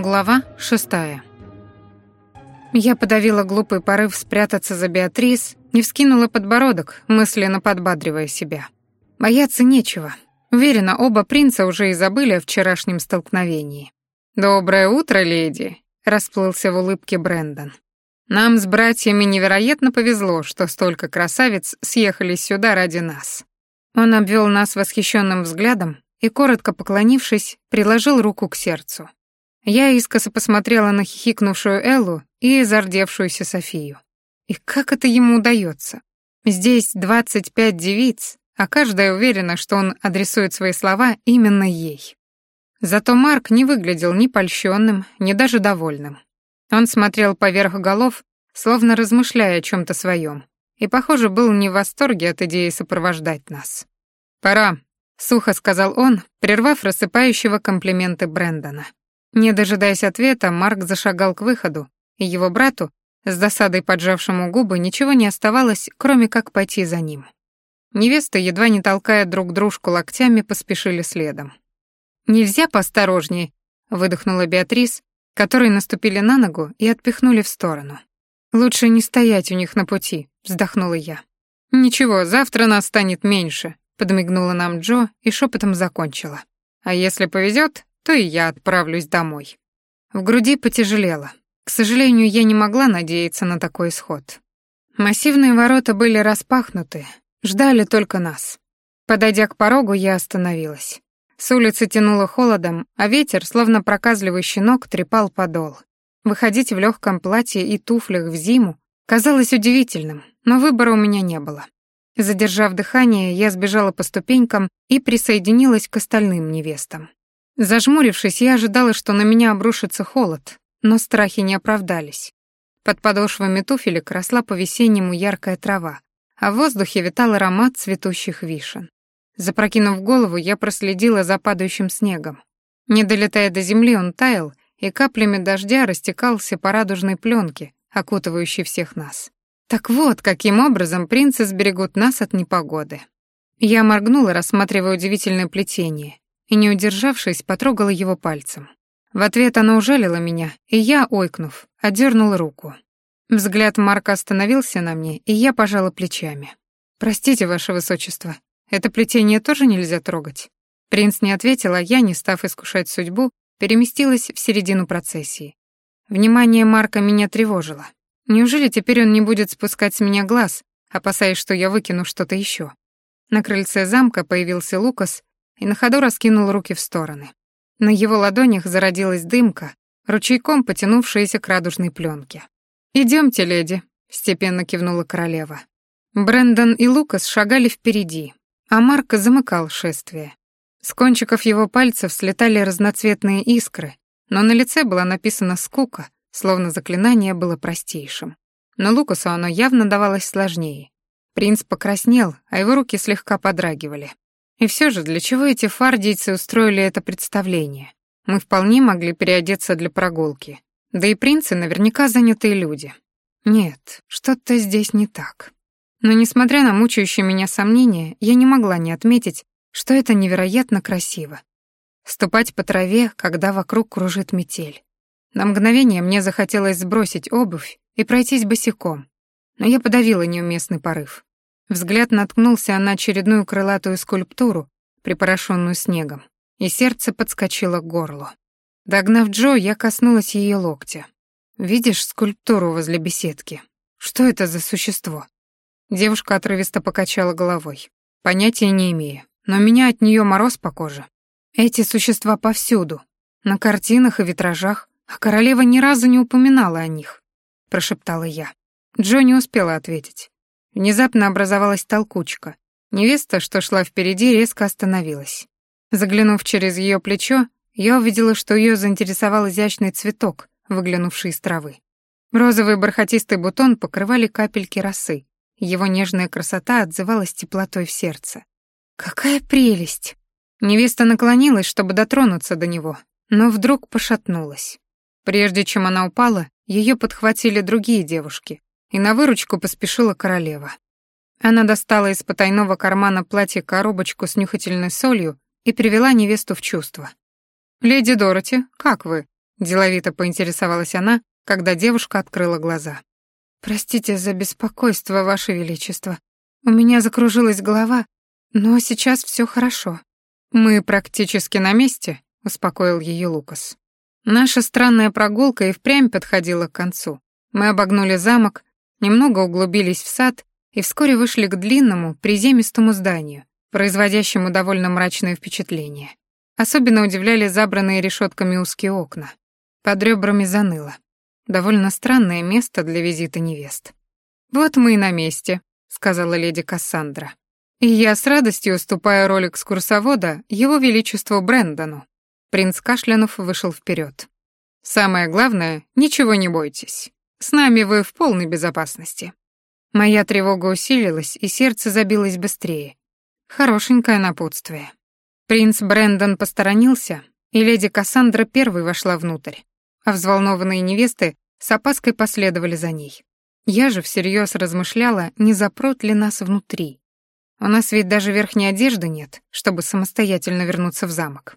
Глава шестая. Я подавила глупый порыв спрятаться за Беатрис, не вскинула подбородок, мысленно подбадривая себя. Бояться нечего. Уверена, оба принца уже и забыли о вчерашнем столкновении. «Доброе утро, леди», — расплылся в улыбке Брэндон. «Нам с братьями невероятно повезло, что столько красавиц съехались сюда ради нас». Он обвел нас восхищенным взглядом и, коротко поклонившись, приложил руку к сердцу. Я искоса посмотрела на хихикнувшую Эллу и зардевшуюся Софию. И как это ему удается? Здесь двадцать пять девиц, а каждая уверена, что он адресует свои слова именно ей. Зато Марк не выглядел ни польщенным, ни даже довольным. Он смотрел поверх голов, словно размышляя о чем то своем, и, похоже, был не в восторге от идеи сопровождать нас. «Пора», — сухо сказал он, прервав рассыпающего комплименты Брэндона. Не дожидаясь ответа, Марк зашагал к выходу, и его брату, с досадой поджавшему губы, ничего не оставалось, кроме как пойти за ним. Невесты, едва не толкая друг дружку локтями, поспешили следом. «Нельзя поосторожнее», — выдохнула Беатрис, которые наступили на ногу и отпихнули в сторону. «Лучше не стоять у них на пути», — вздохнула я. «Ничего, завтра нас станет меньше», — подмигнула нам Джо и шепотом закончила. «А если повезет, то и я отправлюсь домой. В груди потяжелело. К сожалению, я не могла надеяться на такой исход. Массивные ворота были распахнуты, ждали только нас. Подойдя к порогу, я остановилась. С улицы тянуло холодом, а ветер, словно проказливый щенок, трепал подол. Выходить в легком платье и туфлях в зиму казалось удивительным, но выбора у меня не было. Задержав дыхание, я сбежала по ступенькам и присоединилась к остальным невестам. Зажмурившись, я ожидала, что на меня обрушится холод, но страхи не оправдались. Под подошвами туфелек росла по-весеннему яркая трава, а в воздухе витал аромат цветущих вишен. Запрокинув голову, я проследила за падающим снегом. Не долетая до земли, он таял, и каплями дождя растекался по радужной пленке, окутывающей всех нас. Так вот, каким образом принцы сберегут нас от непогоды. Я моргнула, рассматривая удивительное плетение, и, не удержавшись, потрогала его пальцем. В ответ оно ужалило меня, и я, ойкнув, отдернула руку. Взгляд Марка остановился на мне, и я пожала плечами. «Простите, ваше высочество, это плетение тоже нельзя трогать?» Принц не ответил, а я, не став искушать судьбу, переместилась в середину процессии. Внимание Марка меня тревожило. Неужели теперь он не будет спускать с меня глаз, опасаясь, что я выкину что-то еще? На крыльце замка появился Лукас и на ходу раскинул руки в стороны. На его ладонях зародилась дымка, ручейком потянувшаяся к радужной пленке. «Идемте, леди», — степенно кивнула королева. Брэндон и Лукас шагали впереди, а Марк замыкал шествие. С кончиков его пальцев слетали разноцветные искры, но на лице была написана скука, словно заклинание было простейшим. Но Лукасу оно явно давалось сложнее. Принц покраснел, а его руки слегка подрагивали. И все же, для чего эти фардийцы устроили это представление? Мы вполне могли переодеться для прогулки. Да и принцы наверняка занятые люди. Нет, что-то здесь не так. Но несмотря на мучающие меня сомнения, я не могла не отметить, что это невероятно красиво. Ступать по траве, когда вокруг кружит метель. На мгновение мне захотелось сбросить обувь и пройтись босиком, но я подавила неуместный порыв. Взгляд наткнулся на очередную крылатую скульптуру, припорошенную снегом, и сердце подскочило к горлу. Догнав Джо, я коснулась ее локтя. «Видишь скульптуру возле беседки? Что это за существо?» Девушка отрывисто покачала головой. Понятия не имею, но меня от нее мороз по коже. Эти существа повсюду, на картинах и витражах, а королева ни разу не упоминала о них, прошептала я. Джо не успела ответить. Внезапно образовалась толкучка. Невеста, что шла впереди, резко остановилась. Заглянув через ее плечо, я увидела, что ее заинтересовал изящный цветок, выглянувший из травы. Розовый бархатистый бутон покрывали капельки росы. Его нежная красота отзывалась теплотой в сердце. «Какая прелесть!» Невеста наклонилась, чтобы дотронуться до него, но вдруг пошатнулась. Прежде чем она упала, ее подхватили другие девушки, и на выручку поспешила королева. Она достала из потайного кармана платья коробочку с нюхательной солью и привела невесту в чувство. «Леди Дороти, как вы?» деловито поинтересовалась она, когда девушка открыла глаза. «Простите за беспокойство, Ваше Величество. У меня закружилась голова, но сейчас все хорошо». «Мы практически на месте», — успокоил ее Лукас. Наша странная прогулка и впрямь подходила к концу. Мы обогнули замок, немного углубились в сад и вскоре вышли к длинному, приземистому зданию, производящему довольно мрачное впечатление. Особенно удивляли забранные решетками узкие окна. Под ребрами заныло. Довольно странное место для визита невест. «Вот мы и на месте», — сказала леди Кассандра. «И я с радостью уступаю роль экскурсовода его величеству Брэндону». Принц Кашлянов вышел вперед. «Самое главное, ничего не бойтесь. С нами вы в полной безопасности». Моя тревога усилилась, и сердце забилось быстрее. Хорошенькое напутствие. Принц Брэндон посторонился, и леди Кассандра первой вошла внутрь, а взволнованные невесты с опаской последовали за ней. Я же всерьез размышляла, не запрут ли нас внутри. У нас ведь даже верхней одежды нет, чтобы самостоятельно вернуться в замок.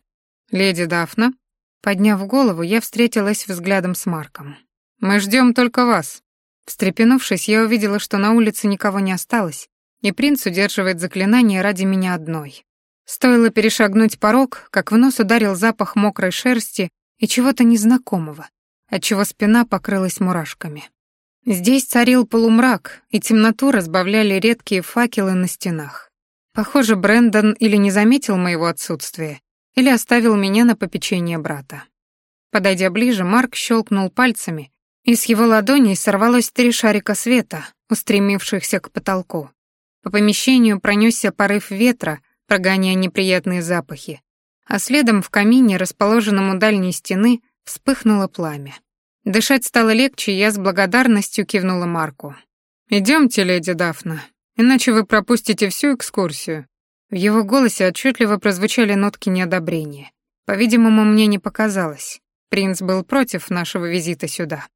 «Леди Дафна?» Подняв голову, я встретилась взглядом с Марком. «Мы ждем только вас». Встрепенувшись, я увидела, что на улице никого не осталось, и принц удерживает заклинание ради меня одной. Стоило перешагнуть порог, как в нос ударил запах мокрой шерсти и чего-то незнакомого, отчего спина покрылась мурашками. Здесь царил полумрак, и темноту разбавляли редкие факелы на стенах. Похоже, Брэндон или не заметил моего отсутствия, или оставил меня на попечение брата. Подойдя ближе, Марк щелкнул пальцами, и с его ладоней сорвалось три шарика света, устремившихся к потолку. По помещению пронесся порыв ветра, прогоняя неприятные запахи, а следом в камине, расположенном у дальней стены, вспыхнуло пламя. Дышать стало легче, и я с благодарностью кивнула Марку. «Идемте, леди Дафна, иначе вы пропустите всю экскурсию». В его голосе отчетливо прозвучали нотки неодобрения. По-видимому, мне не показалось. Принц был против нашего визита сюда.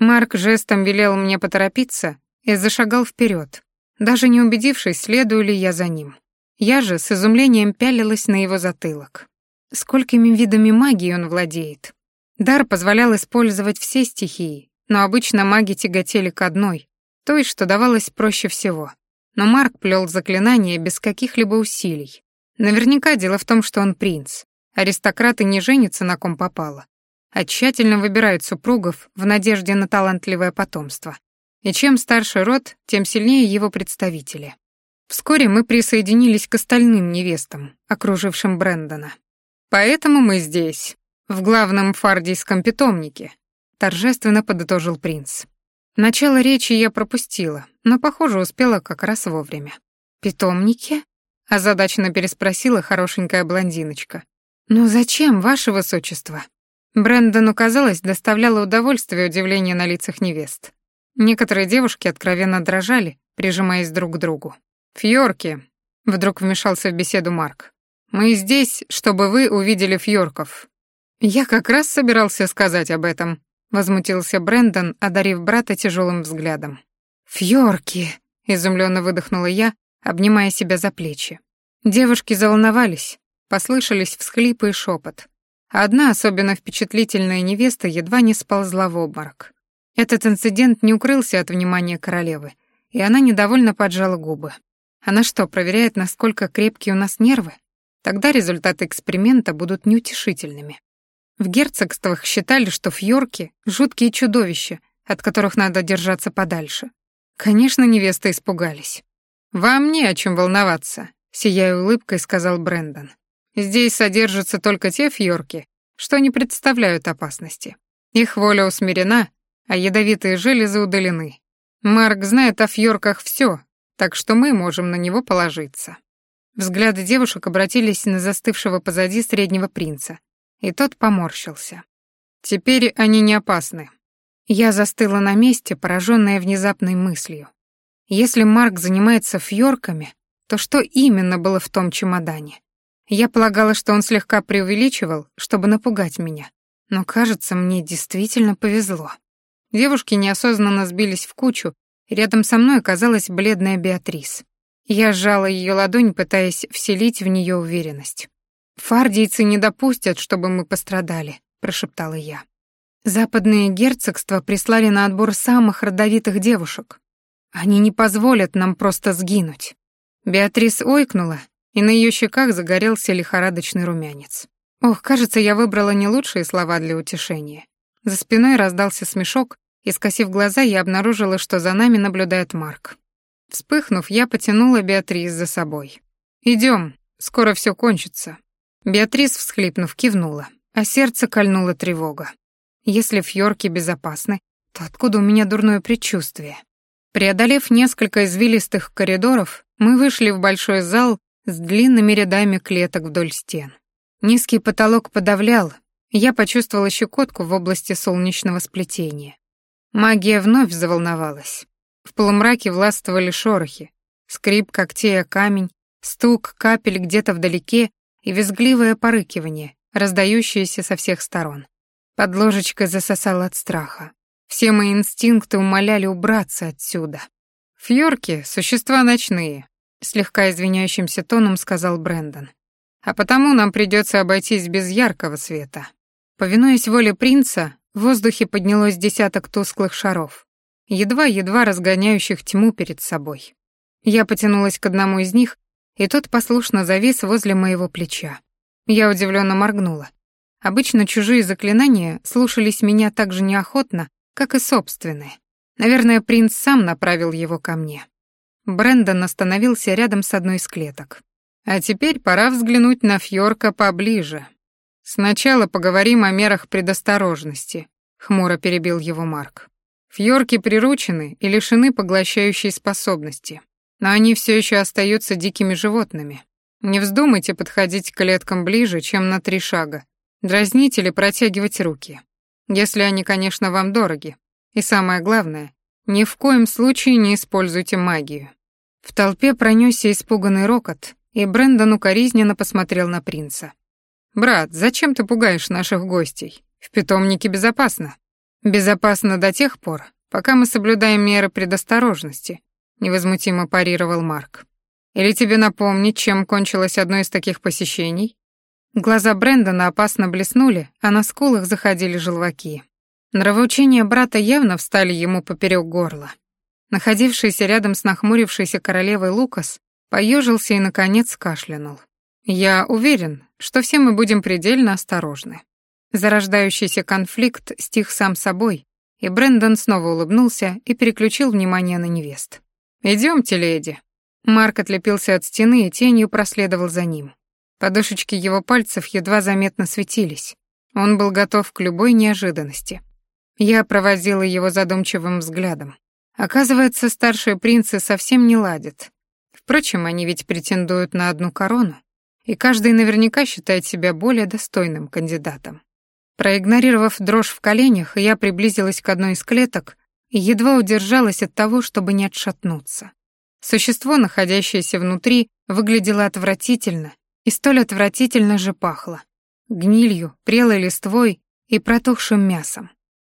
Марк жестом велел мне поторопиться и зашагал вперед, даже не убедившись, следую ли я за ним. Я же с изумлением пялилась на его затылок. Сколькими видами магии он владеет. Дар позволял использовать все стихии, но обычно маги тяготели к одной, той, что давалось проще всего. Но Марк плел заклинания без каких-либо усилий. Наверняка дело в том, что он принц. Аристократы не женятся на ком попало, а тщательно выбирают супругов в надежде на талантливое потомство. И чем старше род, тем сильнее его представители. Вскоре мы присоединились к остальным невестам, окружившим Брэндона. «Поэтому мы здесь, в главном фардийском питомнике», торжественно подытожил принц. Начало речи я пропустила, но, похоже, успела как раз вовремя. «Питомники?» — озадаченно переспросила хорошенькая блондиночка. «Но зачем, ваше высочество?» Брэндону, казалось, доставляло удовольствие удивление на лицах невест. Некоторые девушки откровенно дрожали, прижимаясь друг к другу. «Фьорки», — вдруг вмешался в беседу Марк. «Мы здесь, чтобы вы увидели фьорков». «Я как раз собирался сказать об этом», — возмутился Брэндон, одарив брата тяжелым взглядом. «Фьорки», — изумленно выдохнула я, обнимая себя за плечи. Девушки заволновались, послышались всхлипы и шепот. Одна особенно впечатлительная невеста едва не сползла в обморок. Этот инцидент не укрылся от внимания королевы, и она недовольно поджала губы. Она что, проверяет, насколько крепкие у нас нервы? Тогда результаты эксперимента будут неутешительными. В герцогствах считали, что фьорки — жуткие чудовища, от которых надо держаться подальше. Конечно, невесты испугались. «Вам не о чем волноваться», — сияя улыбкой, сказал Брэндон. «Здесь содержатся только те фьорки, что не представляют опасности. Их воля усмирена, а ядовитые железы удалены. Марк знает о фьорках все, так что мы можем на него положиться. Взгляды девушек обратились на застывшего позади среднего принца, и тот поморщился. Теперь они не опасны. Я застыла на месте, пораженная внезапной мыслью. Если Марк занимается фьорками, то что именно было в том чемодане? Я полагала, что он слегка преувеличивал, чтобы напугать меня, но, кажется, мне действительно повезло. Девушки неосознанно сбились в кучу, и рядом со мной оказалась бледная Беатрис. Я сжала ее ладонь, пытаясь вселить в нее уверенность. «Фардийцы не допустят, чтобы мы пострадали», — прошептала я. Западные герцогства прислали на отбор самых родовитых девушек. Они не позволят нам просто сгинуть. Беатрис ойкнула, и на ее щеках загорелся лихорадочный румянец. Ох, кажется, я выбрала не лучшие слова для утешения. За спиной раздался смешок, и, скосив глаза, я обнаружила, что за нами наблюдает Марк. Вспыхнув, я потянула Беатрис за собой. Идем, скоро все кончится». Беатрис, всхлипнув, кивнула, а сердце кольнула тревога. Если фьорки безопасны, то откуда у меня дурное предчувствие? Преодолев несколько извилистых коридоров, мы вышли в большой зал с длинными рядами клеток вдоль стен. Низкий потолок подавлял, я почувствовала щекотку в области солнечного сплетения. Магия вновь заволновалась. В полумраке властвовали шорохи, скрип когтей о камень, стук капель где-то вдалеке и визгливое порыкивание, раздающееся со всех сторон. Под ложечкой засосало от страха. Все мои инстинкты умоляли убраться отсюда. «Фьорки — существа ночные», — слегка извиняющимся тоном сказал Брэндон. «А потому нам придется обойтись без яркого света». Повинуясь воле принца, в воздухе поднялось десяток тусклых шаров, едва-едва разгоняющих тьму перед собой. Я потянулась к одному из них, и тот послушно завис возле моего плеча. Я удивленно моргнула. Обычно чужие заклинания слушались меня так же неохотно, как и собственные. Наверное, принц сам направил его ко мне. Брэндон остановился рядом с одной из клеток. А теперь пора взглянуть на Фьорка поближе. Сначала поговорим о мерах предосторожности, хмуро перебил его Марк. Фьорки приручены и лишены поглощающей способности, но они все еще остаются дикими животными. Не вздумайте подходить к клеткам ближе, чем на три шага, дразнить или протягивать руки. Если они, конечно, вам дороги. И самое главное, ни в коем случае не используйте магию. В толпе пронесся испуганный рокот, и Брэндон укоризненно посмотрел на принца. «Брат, зачем ты пугаешь наших гостей? В питомнике безопасно». «Безопасно до тех пор, пока мы соблюдаем меры предосторожности», — невозмутимо парировал Марк. «Или тебе напомнить, чем кончилось одно из таких посещений?» Глаза Брэндона опасно блеснули, а на скулах заходили желваки. Нравоучения брата явно встали ему поперек горла. Находившийся рядом с нахмурившейся королевой Лукас поежился и, наконец, кашлянул. «Я уверен, что все мы будем предельно осторожны». Зарождающийся конфликт стих сам собой, и Брэндон снова улыбнулся и переключил внимание на невест. «Идемте, леди». Марк отлепился от стены и тенью проследовал за ним. Подушечки его пальцев едва заметно светились. Он был готов к любой неожиданности. Я проводила его задумчивым взглядом. Оказывается, старшие принцы совсем не ладят. Впрочем, они ведь претендуют на одну корону, и каждый наверняка считает себя более достойным кандидатом. Проигнорировав дрожь в коленях, я приблизилась к одной из клеток и едва удержалась от того, чтобы не отшатнуться. Существо, находящееся внутри, выглядело отвратительно и столь отвратительно же пахло. Гнилью, прелой листвой и протухшим мясом.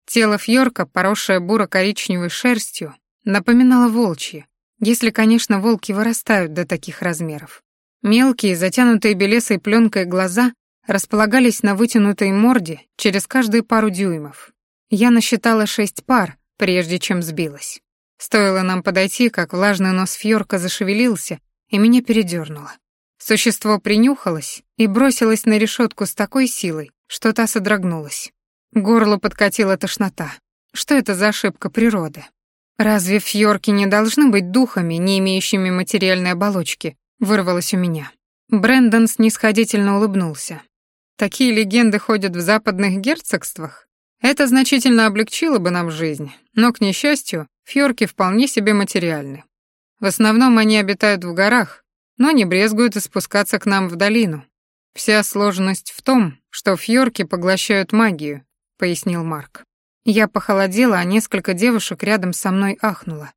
Тело Фьорка, поросшее буро-коричневой шерстью, напоминало волчье, если, конечно, волки вырастают до таких размеров. Мелкие, затянутые белесой пленкой глаза располагались на вытянутой морде через каждые пару дюймов. Я насчитала шесть пар, прежде чем сбилась. Стоило нам подойти, как влажный нос Фьорка зашевелился, и меня передернуло. Существо принюхалось и бросилось на решетку с такой силой, что та содрогнулась. Горло подкатила тошнота. Что это за ошибка природы? Разве фьорки не должны быть духами, не имеющими материальной оболочки? Вырвалось у меня. Брэндон снисходительно улыбнулся. Такие легенды ходят в западных герцогствах. Это значительно облегчило бы нам жизнь, но, к несчастью, фьорки вполне себе материальны. В основном они обитают в горах, но не брезгуют и спускаться к нам в долину. Вся сложность в том, что фьорки поглощают магию, пояснил Марк. Я похолодела, а несколько девушек рядом со мной ахнуло.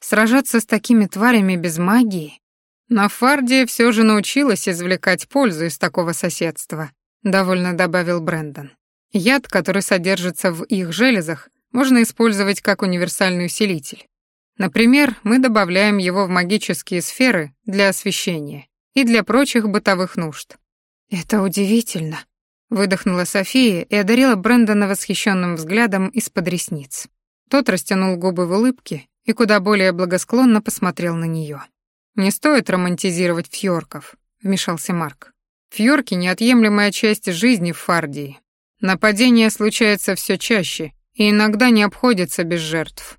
Сражаться с такими тварями без магии? Но Фардия все же научилась извлекать пользу из такого соседства, довольно добавил Брэндон. Яд, который содержится в их железах, можно использовать как универсальный усилитель. Например, мы добавляем его в магические сферы для освещения и для прочих бытовых нужд. Это удивительно, Выдохнула София и одарила Брэндона восхищенным взглядом из-под ресниц. Тот растянул губы в улыбке и куда более благосклонно посмотрел на нее. «Не стоит романтизировать фьорков», — вмешался Марк. «Фьорки — неотъемлемая часть жизни в Фардии. Нападения случаются все чаще и иногда не обходятся без жертв».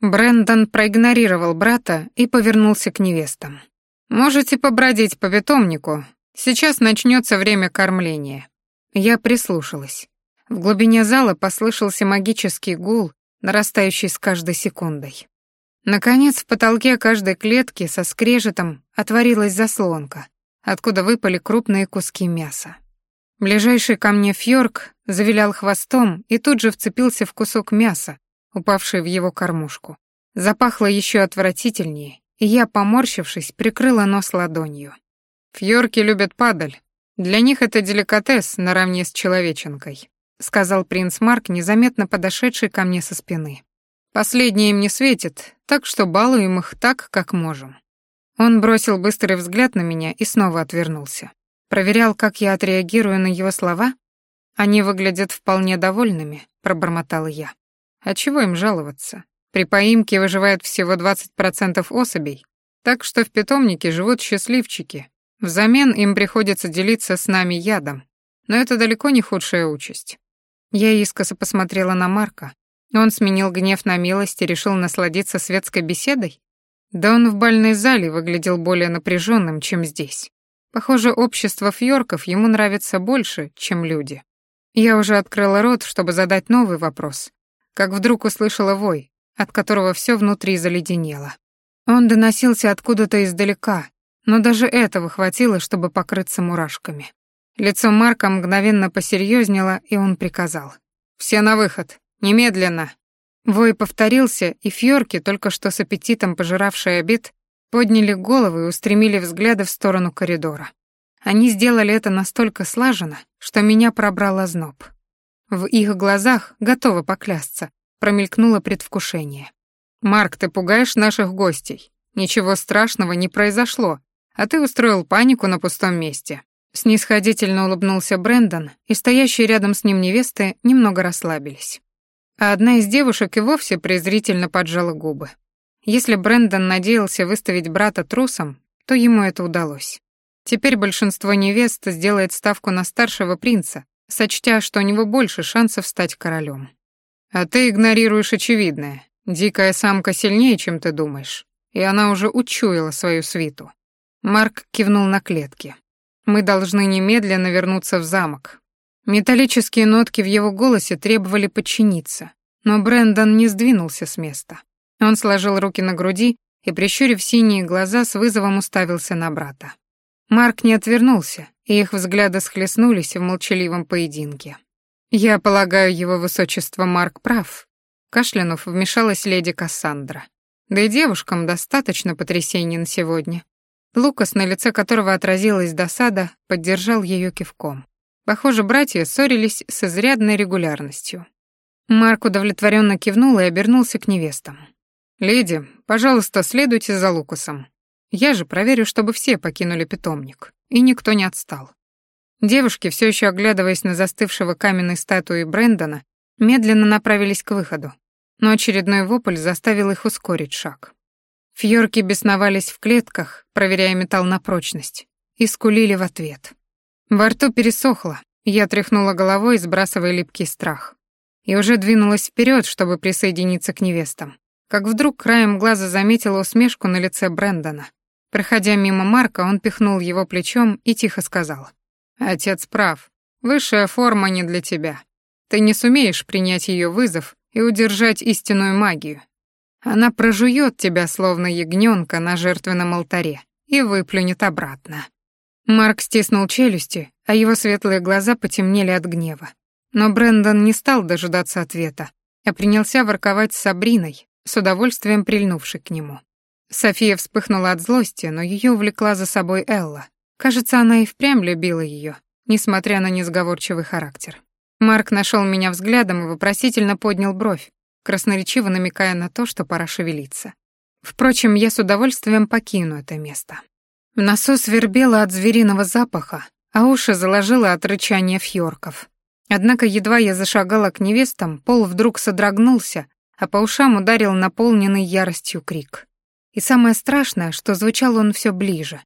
Брэндон проигнорировал брата и повернулся к невестам. «Можете побродить по питомнику. Сейчас начнется время кормления. Я прислушалась. В глубине зала послышался магический гул, нарастающий с каждой секундой. Наконец, в потолке каждой клетки со скрежетом отворилась заслонка, откуда выпали крупные куски мяса. Ближайший ко мне фьорк завилял хвостом и тут же вцепился в кусок мяса, упавший в его кормушку. Запахло еще отвратительнее, и я, поморщившись, прикрыла нос ладонью. Фьорки любят падаль, для них это деликатес наравне с человеченкой, сказал принц Марк, незаметно подошедший ко мне со спины. Последнее им не светит, так что балуем их так, как можем. Он бросил быстрый взгляд на меня и снова отвернулся. Проверял, как я отреагирую на его слова. Они выглядят вполне довольными, пробормотала я. А чего им жаловаться? При поимке выживает всего 20% особей, так что в питомнике живут счастливчики, Взамен им приходится делиться с нами ядом, но это далеко не худшая участь. Я искоса посмотрела на Марка. Он сменил гнев на милость и решил насладиться светской беседой? Да он в бальной зале выглядел более напряженным, чем здесь. Похоже, общество фьорков ему нравится больше, чем люди. Я уже открыла рот, чтобы задать новый вопрос, как вдруг услышала вой, от которого все внутри заледенело. Он доносился откуда-то издалека, но даже этого хватило, чтобы покрыться мурашками. Лицо Марка мгновенно посерьезнело, и он приказал. «Все на выход! Немедленно!» Вой повторился, и фьорки, только что с аппетитом пожиравшие обед, подняли головы и устремили взгляды в сторону коридора. Они сделали это настолько слаженно, что меня пробрал озноб. В их глазах, готово поклясться, промелькнуло предвкушение. «Марк, ты пугаешь наших гостей. Ничего страшного не произошло, а ты устроил панику на пустом месте». Снисходительно улыбнулся Брэндон, и стоящие рядом с ним невесты немного расслабились. А одна из девушек и вовсе презрительно поджала губы. Если Брэндон надеялся выставить брата трусом, то ему это удалось. Теперь большинство невест сделает ставку на старшего принца, сочтя, что у него больше шансов стать королем. А ты игнорируешь очевидное. Дикая самка сильнее, чем ты думаешь, и она уже учуяла свою свиту. Марк кивнул на клетки. «Мы должны немедленно вернуться в замок». Металлические нотки в его голосе требовали подчиниться, но Брэндон не сдвинулся с места. Он сложил руки на груди и, прищурив синие глаза, с вызовом уставился на брата. Марк не отвернулся, и их взгляды схлестнулись в молчаливом поединке. «Я полагаю, его высочество Марк прав», — кашлянув вмешалась леди Кассандра. «Да и девушкам достаточно потрясений на сегодня. Лукас, на лице которого отразилась досада, поддержал ее кивком. Похоже, братья ссорились с изрядной регулярностью. Марк удовлетворенно кивнул и обернулся к невестам. «Леди, пожалуйста, следуйте за Лукасом. Я же проверю, чтобы все покинули питомник, и никто не отстал». Девушки, все еще оглядываясь на застывшего каменной статуи Брэндона, медленно направились к выходу, но очередной вопль заставил их ускорить шаг. Фьорки бесновались в клетках, проверяя металл на прочность, и скулили в ответ. Во рту пересохло, я тряхнула головой, сбрасывая липкий страх. И уже двинулась вперед, чтобы присоединиться к невестам. Как вдруг краем глаза заметила усмешку на лице Брэндона. Проходя мимо Марка, он пихнул его плечом и тихо сказал. «Отец прав. Высшая форма не для тебя. Ты не сумеешь принять ее вызов и удержать истинную магию. Она прожует тебя, словно ягненка на жертвенном алтаре, и выплюнет обратно. Марк стиснул челюсти, а его светлые глаза потемнели от гнева. Но Брэндон не стал дожидаться ответа, а принялся ворковать с Сабриной, с удовольствием прильнувшей к нему. София вспыхнула от злости, но ее увлекла за собой Элла. Кажется, она и впрямь любила ее, несмотря на несговорчивый характер. Марк нашел меня взглядом и вопросительно поднял бровь, красноречиво намекая на то, что пора шевелиться. Впрочем, я с удовольствием покину это место. В носу свербело от звериного запаха, а уши заложило от рычания фьорков. Однако едва я зашагала к невестам, пол вдруг содрогнулся, а по ушам ударил наполненный яростью крик. И самое страшное, что звучал он все ближе.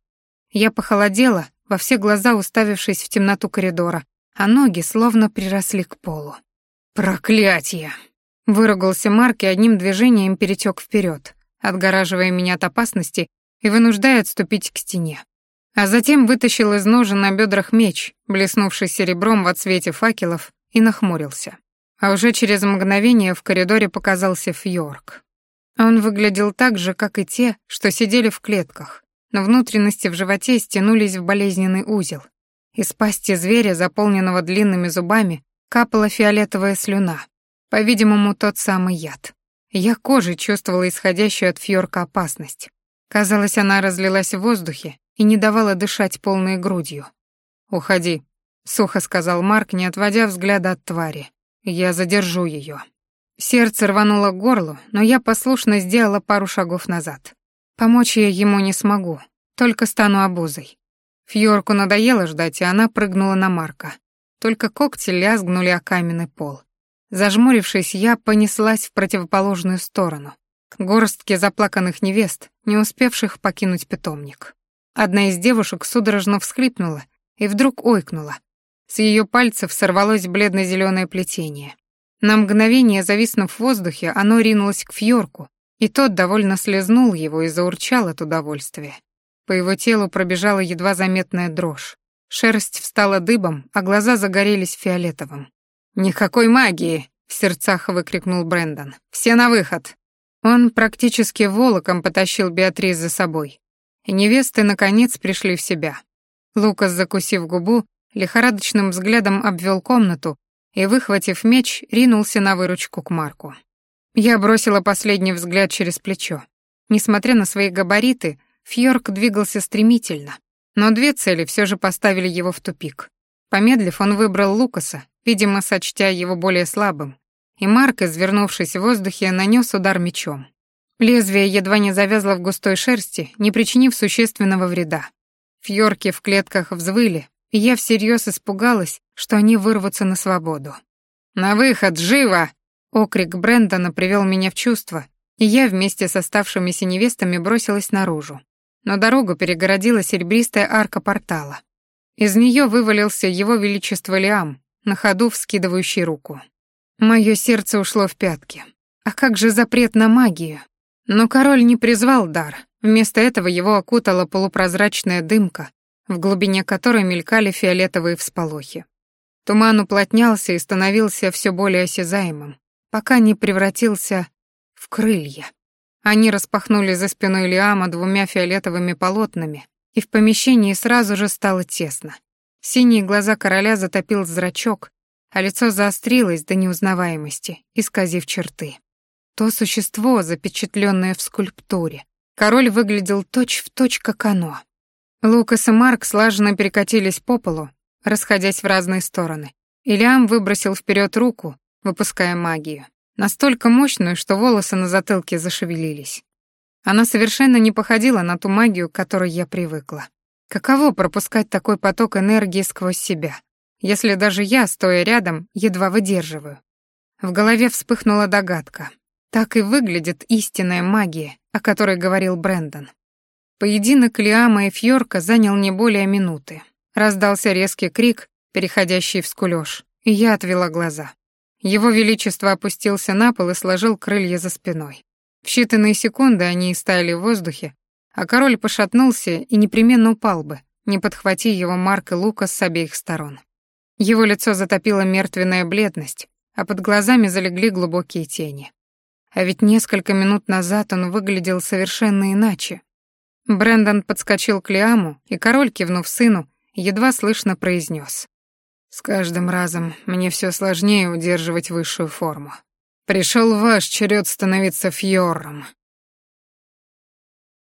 Я похолодела, во все глаза уставившись в темноту коридора, а ноги словно приросли к полу. «Проклятие!» — выругался Марк и одним движением перетек вперед, отгораживая меня от опасности и вынуждая отступить к стене. А затем вытащил из ножен на бедрах меч, блеснувший серебром в отсвете факелов, и нахмурился. А уже через мгновение в коридоре показался Фьорк. Он выглядел так же, как и те, что сидели в клетках, но внутренности в животе стянулись в болезненный узел. Из пасти зверя, заполненного длинными зубами, капала фиолетовая слюна. По-видимому, тот самый яд. Я кожей чувствовала исходящую от Фьорка опасность. Казалось, она разлилась в воздухе и не давала дышать полной грудью. «Уходи», — сухо сказал Марк, не отводя взгляда от твари. «Я задержу ее. Сердце рвануло к горлу, но я послушно сделала пару шагов назад. Помочь я ему не смогу, только стану обузой. Фьорку надоело ждать, и она прыгнула на Марка. Только когти лязгнули о каменный пол. Зажмурившись, я понеслась в противоположную сторону, к горстке заплаканных невест, не успевших покинуть питомник. Одна из девушек судорожно всхлипнула и вдруг ойкнула. С ее пальцев сорвалось бледно-зеленое плетение. На мгновение, зависнув в воздухе, оно ринулось к Фьорку, и тот довольно слезнул его и заурчал от удовольствия. По его телу пробежала едва заметная дрожь. Шерсть встала дыбом, а глаза загорелись фиолетовым. «Никакой магии!» — в сердцах выкрикнул Брэндон. «Все на выход!» Он практически волоком потащил Беатрис за собой и невесты, наконец, пришли в себя. Лукас, закусив губу, лихорадочным взглядом обвел комнату и, выхватив меч, ринулся на выручку к Марку. Я бросила последний взгляд через плечо. Несмотря на свои габариты, Фьорк двигался стремительно, но две цели все же поставили его в тупик. Помедлив, он выбрал Лукаса, видимо, сочтя его более слабым, и Марк, извернувшись в воздухе, нанес удар мечом. Лезвие едва не завязло в густой шерсти, не причинив существенного вреда. Фьорки в клетках взвыли, и я всерьез испугалась, что они вырвутся на свободу. «На выход, живо!» Окрик Брэндона привел меня в чувство, и я вместе с оставшимися невестами бросилась наружу. Но дорогу перегородила серебристая арка портала. Из нее вывалился его величество Лиам, на ходу вскидывающий руку. Мое сердце ушло в пятки. А как же запрет на магию? Но король не призвал дар. Вместо этого его окутала полупрозрачная дымка, в глубине которой мелькали фиолетовые всполохи. Туман уплотнялся и становился все более осязаемым, пока не превратился в крылья. Они распахнули за спиной Лиама двумя фиолетовыми полотнами, и в помещении сразу же стало тесно. Синие глаза короля затопил зрачок, а лицо заострилось до неузнаваемости, исказив черты. То существо, запечатленное в скульптуре. Король выглядел точь-в-точь, точь, как оно. Лукас и Марк слаженно перекатились по полу, расходясь в разные стороны. Ильям выбросил вперед руку, выпуская магию. Настолько мощную, что волосы на затылке зашевелились. Она совершенно не походила на ту магию, к которой я привыкла. Каково пропускать такой поток энергии сквозь себя, если даже я, стоя рядом, едва выдерживаю? В голове вспыхнула догадка. Так и выглядит истинная магия, о которой говорил Брэндон. Поединок Лиама и Фьорка занял не более минуты. Раздался резкий крик, переходящий в скулёж, и я отвела глаза. Его Величество опустился на пол и сложил крылья за спиной. В считанные секунды они истаяли в воздухе, а король пошатнулся и непременно упал бы, не подхвати его Марк и Лукас с обеих сторон. Его лицо затопила мертвенная бледность, а под глазами залегли глубокие тени. А ведь несколько минут назад он выглядел совершенно иначе. Брендон подскочил к Лиаму, и король, кивнув сыну, едва слышно произнес: «С каждым разом мне все сложнее удерживать высшую форму. Пришел ваш черед становиться фьором».